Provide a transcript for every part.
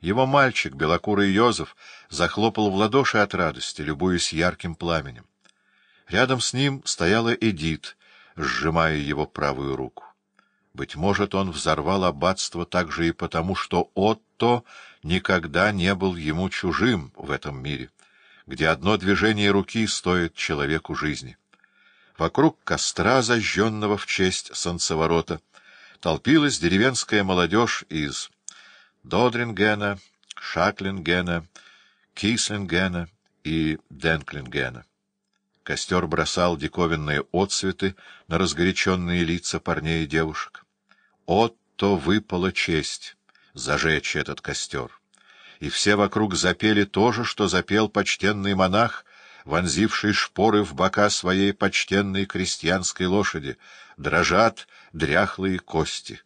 Его мальчик, белокурый Йозеф, захлопал в ладоши от радости, любуясь ярким пламенем. Рядом с ним стояла Эдит, сжимая его правую руку. Быть может, он взорвал аббатство также и потому, что Отто никогда не был ему чужим в этом мире, где одно движение руки стоит человеку жизни. Вокруг костра, зажженного в честь солнцеворота, толпилась деревенская молодежь из Додрингена, Шаклингена, Кислингена и Денклингена. Костер бросал диковинные отцветы на разгоряченные лица парней и девушек. Отто выпала честь зажечь этот костер. И все вокруг запели то же, что запел почтенный монах, вонзивший шпоры в бока своей почтенной крестьянской лошади. Дрожат дряхлые кости.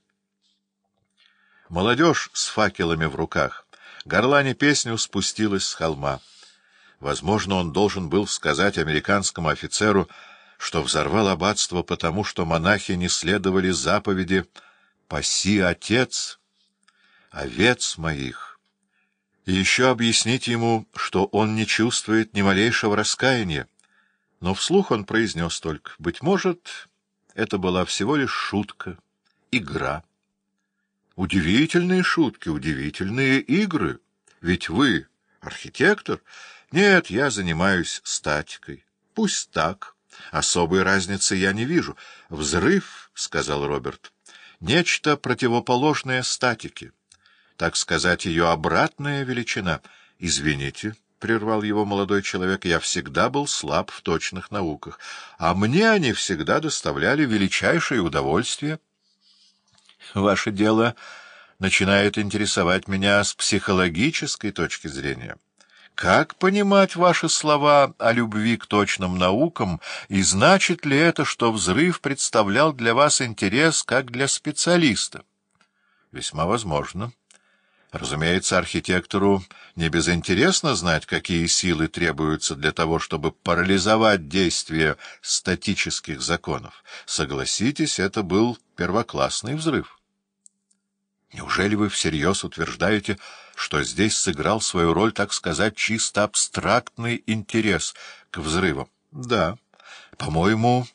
Молодежь с факелами в руках, горлане песню спустилась с холма. Возможно, он должен был сказать американскому офицеру, что взорвал аббатство потому, что монахи не следовали заповеди «Паси, отец, овец моих». И еще объяснить ему, что он не чувствует ни малейшего раскаяния. Но вслух он произнес только «Быть может, это была всего лишь шутка, игра». Удивительные шутки, удивительные игры. Ведь вы архитектор? Нет, я занимаюсь статикой. Пусть так. Особой разницы я не вижу. Взрыв, — сказал Роберт, — нечто противоположное статике. Так сказать, ее обратная величина. Извините, — прервал его молодой человек, — я всегда был слаб в точных науках, а мне они всегда доставляли величайшее удовольствие. Ваше дело начинает интересовать меня с психологической точки зрения. Как понимать ваши слова о любви к точным наукам, и значит ли это, что взрыв представлял для вас интерес как для специалиста? Весьма возможно. Разумеется, архитектору не безинтересно знать, какие силы требуются для того, чтобы парализовать действие статических законов. Согласитесь, это был первоклассный взрыв. Неужели вы всерьез утверждаете, что здесь сыграл свою роль, так сказать, чисто абстрактный интерес к взрывам? Да. По-моему,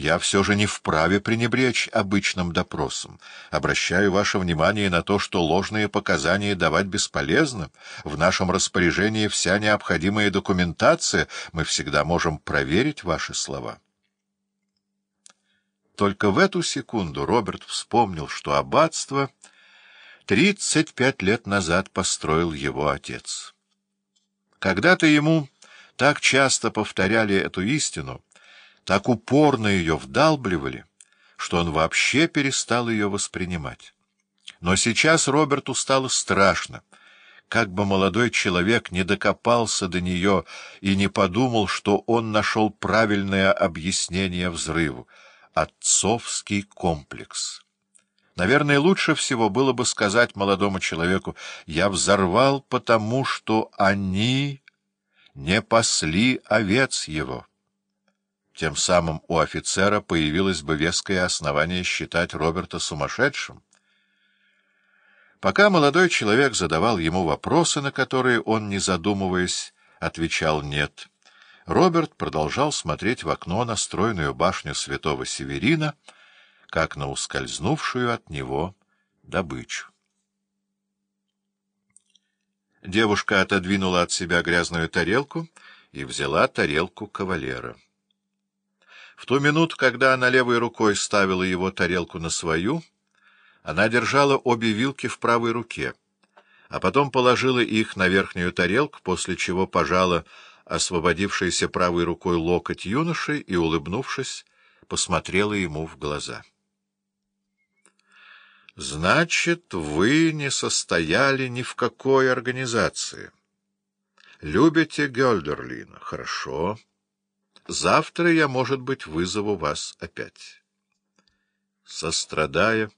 я все же не вправе пренебречь обычным допросом. Обращаю ваше внимание на то, что ложные показания давать бесполезно. В нашем распоряжении вся необходимая документация, мы всегда можем проверить ваши слова. Только в эту секунду Роберт вспомнил, что аббатство тридцать пять лет назад построил его отец. Когда-то ему так часто повторяли эту истину, так упорно ее вдалбливали, что он вообще перестал ее воспринимать. Но сейчас Роберту стало страшно, как бы молодой человек не докопался до нее и не подумал, что он нашел правильное объяснение взрыву — отцовский комплекс. Наверное, лучше всего было бы сказать молодому человеку, «Я взорвал, потому что они не пасли овец его». Тем самым у офицера появилось бы веское основание считать Роберта сумасшедшим. Пока молодой человек задавал ему вопросы, на которые он, не задумываясь, отвечал «нет», Роберт продолжал смотреть в окно на стройную башню святого Северина, как на ускользнувшую от него добычу. Девушка отодвинула от себя грязную тарелку и взяла тарелку кавалера. В ту минуту, когда она левой рукой ставила его тарелку на свою, она держала обе вилки в правой руке, а потом положила их на верхнюю тарелку, после чего пожала освободившейся правой рукой локоть юноши и, улыбнувшись, посмотрела ему в глаза. Значит, вы не состояли ни в какой организации. Любите Гёльдерлина? Хорошо. Завтра я, может быть, вызову вас опять. Сострадая,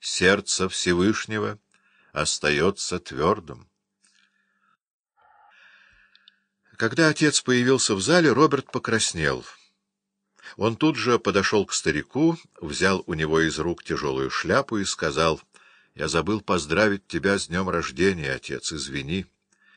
сердце Всевышнего остается твердым. Когда отец появился в зале, Роберт покраснел — он тут же подошел к старику, взял у него из рук тяжелую шляпу и сказал, Я забыл поздравить тебя с днем рождения, отец, извини.